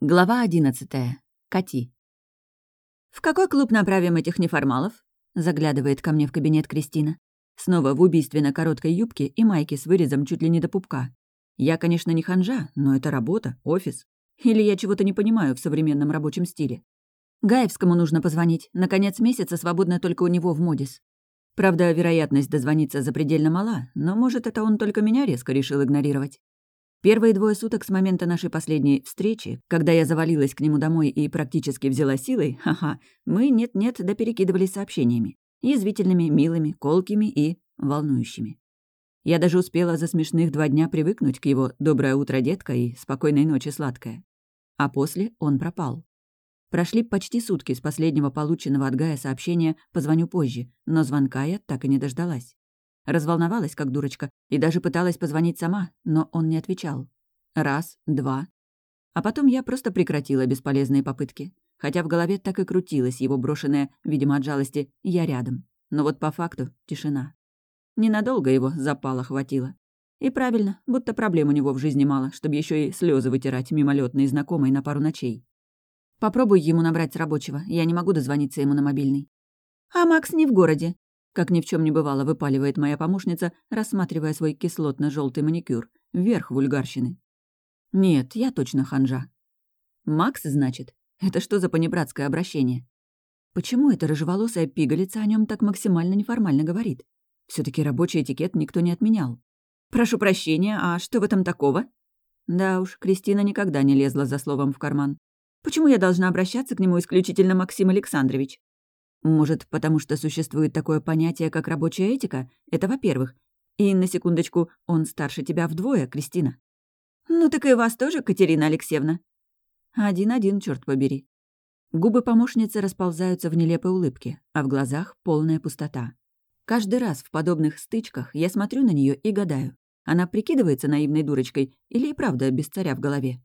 Глава одиннадцатая. Кати. «В какой клуб направим этих неформалов?» — заглядывает ко мне в кабинет Кристина. Снова в убийственно короткой юбке и майке с вырезом чуть ли не до пупка. Я, конечно, не ханжа, но это работа, офис. Или я чего-то не понимаю в современном рабочем стиле. Гаевскому нужно позвонить. На конец месяца свободно только у него в Модис. Правда, вероятность дозвониться запредельно мала, но, может, это он только меня резко решил игнорировать. Первые двое суток с момента нашей последней встречи, когда я завалилась к нему домой и практически взяла силой, ха-ха, мы нет-нет да перекидывались сообщениями. Язвительными, милыми, колкими и волнующими. Я даже успела за смешных два дня привыкнуть к его «доброе утро, детка» и «спокойной ночи, сладкая». А после он пропал. Прошли почти сутки с последнего полученного от Гая сообщения «позвоню позже», но звонка я так и не дождалась. Разволновалась, как дурочка, и даже пыталась позвонить сама, но он не отвечал. Раз, два. А потом я просто прекратила бесполезные попытки. Хотя в голове так и крутилась его брошенная, видимо, от жалости, «я рядом». Но вот по факту — тишина. Ненадолго его запала хватило. И правильно, будто проблем у него в жизни мало, чтобы еще и слезы вытирать мимолетной знакомой на пару ночей. Попробуй ему набрать рабочего, я не могу дозвониться ему на мобильный. А Макс не в городе. Как ни в чем не бывало, выпаливает моя помощница, рассматривая свой кислотно желтый маникюр. Вверх вульгарщины. Нет, я точно ханжа. Макс, значит? Это что за понебратское обращение? Почему эта рыжеволосая пигалица о нем так максимально неформально говорит? все таки рабочий этикет никто не отменял. «Прошу прощения, а что в этом такого?» Да уж, Кристина никогда не лезла за словом в карман. «Почему я должна обращаться к нему исключительно Максим Александрович?» Может, потому что существует такое понятие, как рабочая этика? Это во-первых. И, на секундочку, он старше тебя вдвое, Кристина. Ну так и вас тоже, Катерина Алексеевна. Один-один, черт побери. Губы помощницы расползаются в нелепой улыбке, а в глазах полная пустота. Каждый раз в подобных стычках я смотрю на нее и гадаю, она прикидывается наивной дурочкой или и правда без царя в голове.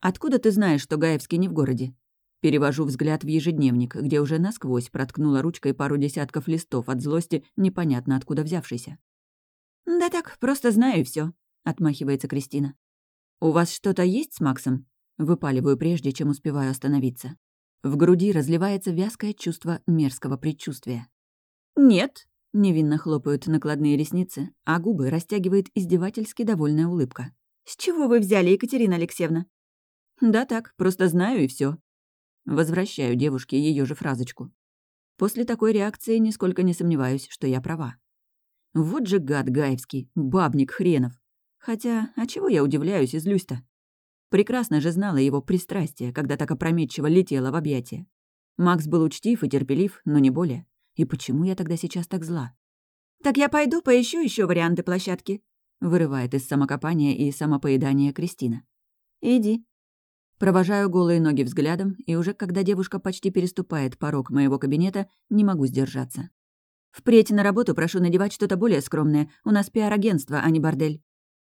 «Откуда ты знаешь, что Гаевский не в городе?» Перевожу взгляд в ежедневник, где уже насквозь проткнула ручкой пару десятков листов от злости, непонятно откуда взявшейся. «Да так, просто знаю и все, отмахивается Кристина. «У вас что-то есть с Максом?» Выпаливаю прежде, чем успеваю остановиться. В груди разливается вязкое чувство мерзкого предчувствия. «Нет», — невинно хлопают накладные ресницы, а губы растягивает издевательски довольная улыбка. «С чего вы взяли, Екатерина Алексеевна?» «Да так, просто знаю и все. Возвращаю девушке ее же фразочку. После такой реакции нисколько не сомневаюсь, что я права. Вот же гад Гаевский, бабник хренов. Хотя, а чего я удивляюсь и злюсь-то? Прекрасно же знала его пристрастие, когда так опрометчиво летела в объятия. Макс был учтив и терпелив, но не более. И почему я тогда сейчас так зла? «Так я пойду поищу еще варианты площадки», вырывает из самокопания и самопоедания Кристина. «Иди», Провожаю голые ноги взглядом, и уже когда девушка почти переступает порог моего кабинета, не могу сдержаться. «Впредь на работу прошу надевать что-то более скромное. У нас пиар-агентство, а не бордель».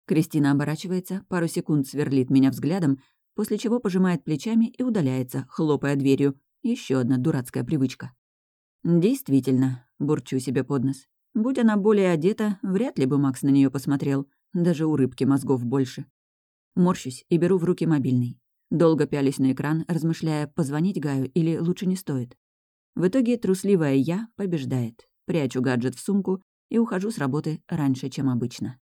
Кристина оборачивается, пару секунд сверлит меня взглядом, после чего пожимает плечами и удаляется, хлопая дверью. Еще одна дурацкая привычка. «Действительно», — бурчу себе под нос. «Будь она более одета, вряд ли бы Макс на нее посмотрел. Даже у рыбки мозгов больше». Морщусь и беру в руки мобильный. Долго пялись на экран, размышляя, позвонить Гаю или лучше не стоит. В итоге трусливая я побеждает. Прячу гаджет в сумку и ухожу с работы раньше, чем обычно.